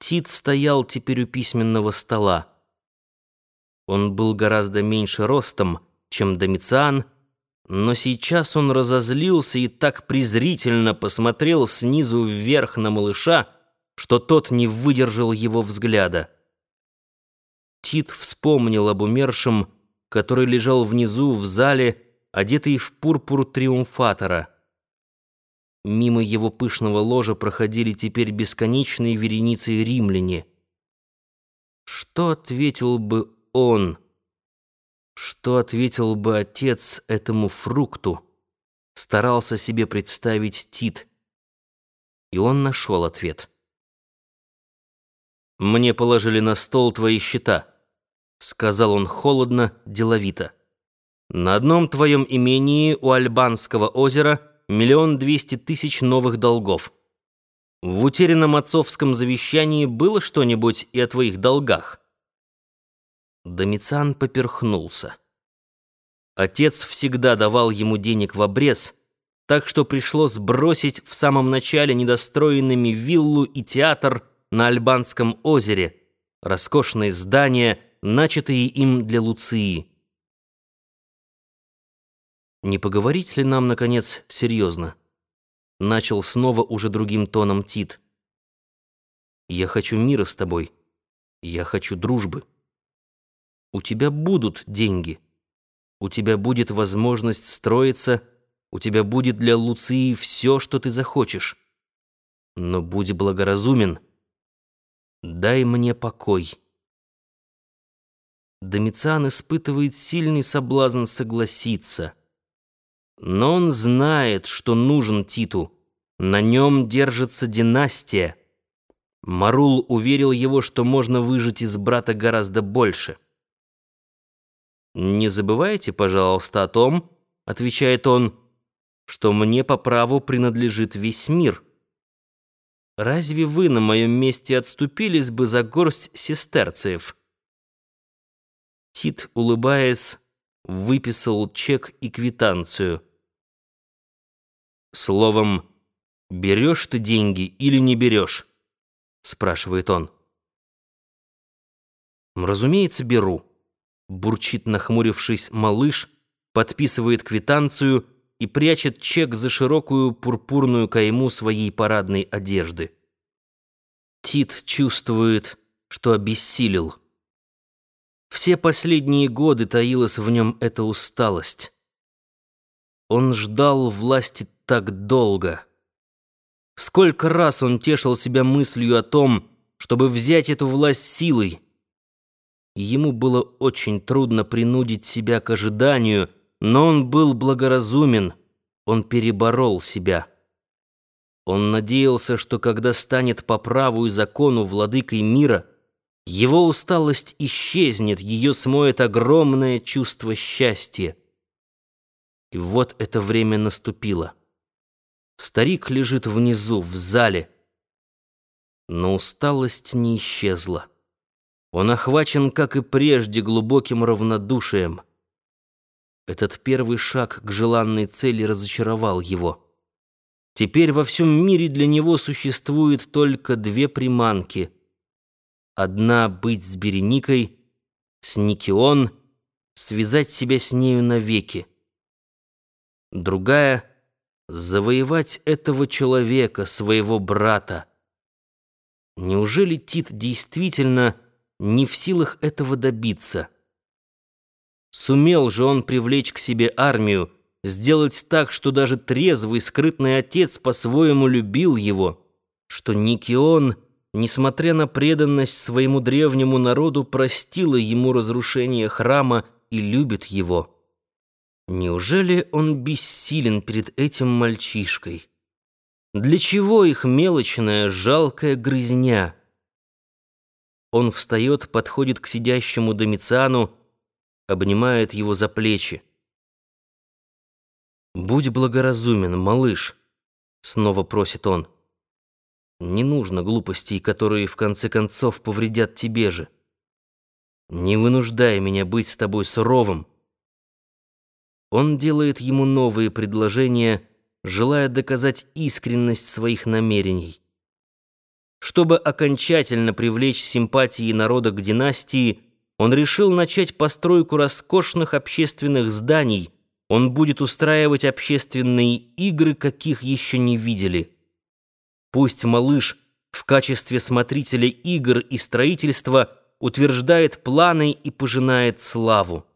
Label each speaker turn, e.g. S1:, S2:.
S1: Тит стоял теперь у письменного стола. Он был гораздо меньше ростом, чем Домициан, но сейчас он разозлился и так презрительно посмотрел снизу вверх на малыша, что тот не выдержал его взгляда. Тит вспомнил об умершем, который лежал внизу в зале, одетый в пурпур триумфатора. Мимо его пышного ложа проходили теперь бесконечные вереницы римляне. Что ответил бы он? Что ответил бы отец этому фрукту? Старался себе представить Тит. И он нашел ответ. «Мне положили на стол твои счета», — сказал он холодно, деловито. «На одном твоем имении у Альбанского озера — миллион двести тысяч новых долгов. В утерянном отцовском завещании было что-нибудь и о твоих долгах?» Домициан поперхнулся. Отец всегда давал ему денег в обрез, так что пришлось бросить в самом начале недостроенными виллу и театр на Альбанском озере, роскошные здания, начатые им для Луции. Не поговорить ли нам, наконец, серьезно? Начал снова уже другим тоном Тит. Я хочу мира с тобой. Я хочу дружбы. У тебя будут деньги. У тебя будет возможность строиться. У тебя будет для Луции все, что ты захочешь. Но будь благоразумен. Дай мне покой. Домициан испытывает сильный соблазн согласиться — но он знает, что нужен Титу. На нем держится династия. Марул уверил его, что можно выжить из брата гораздо больше. «Не забывайте, пожалуйста, о том, — отвечает он, — что мне по праву принадлежит весь мир. Разве вы на моем месте отступились бы за горсть сестерцев?» Тит, улыбаясь, выписал чек и квитанцию — Словом, берешь ты деньги или не берешь? спрашивает он. Разумеется, беру. Бурчит, нахмурившись, малыш, подписывает квитанцию и прячет чек за широкую пурпурную кайму своей парадной одежды. Тит чувствует, что обессилел. Все последние годы таилась в нем эта усталость. Он ждал власти так долго. Сколько раз он тешил себя мыслью о том, чтобы взять эту власть силой. Ему было очень трудно принудить себя к ожиданию, но он был благоразумен, он переборол себя. Он надеялся, что когда станет по праву и закону владыкой мира, его усталость исчезнет, ее смоет огромное чувство счастья. И вот это время наступило. Старик лежит внизу, в зале. Но усталость не исчезла. Он охвачен, как и прежде, глубоким равнодушием. Этот первый шаг к желанной цели разочаровал его. Теперь во всем мире для него существует только две приманки. Одна — быть с Береникой, с Никион, связать себя с нею навеки. Другая — завоевать этого человека, своего брата. Неужели Тит действительно не в силах этого добиться? Сумел же он привлечь к себе армию, сделать так, что даже трезвый, скрытный отец по-своему любил его, что Никион, несмотря на преданность своему древнему народу, простила ему разрушение храма и любит его. Неужели он бессилен перед этим мальчишкой? Для чего их мелочная, жалкая грызня? Он встает, подходит к сидящему Домициану, обнимает его за плечи. «Будь благоразумен, малыш», — снова просит он. «Не нужно глупостей, которые в конце концов повредят тебе же. Не вынуждай меня быть с тобой суровым. Он делает ему новые предложения, желая доказать искренность своих намерений. Чтобы окончательно привлечь симпатии народа к династии, он решил начать постройку роскошных общественных зданий. Он будет устраивать общественные игры, каких еще не видели. Пусть малыш в качестве смотрителя игр и строительства утверждает планы и пожинает славу.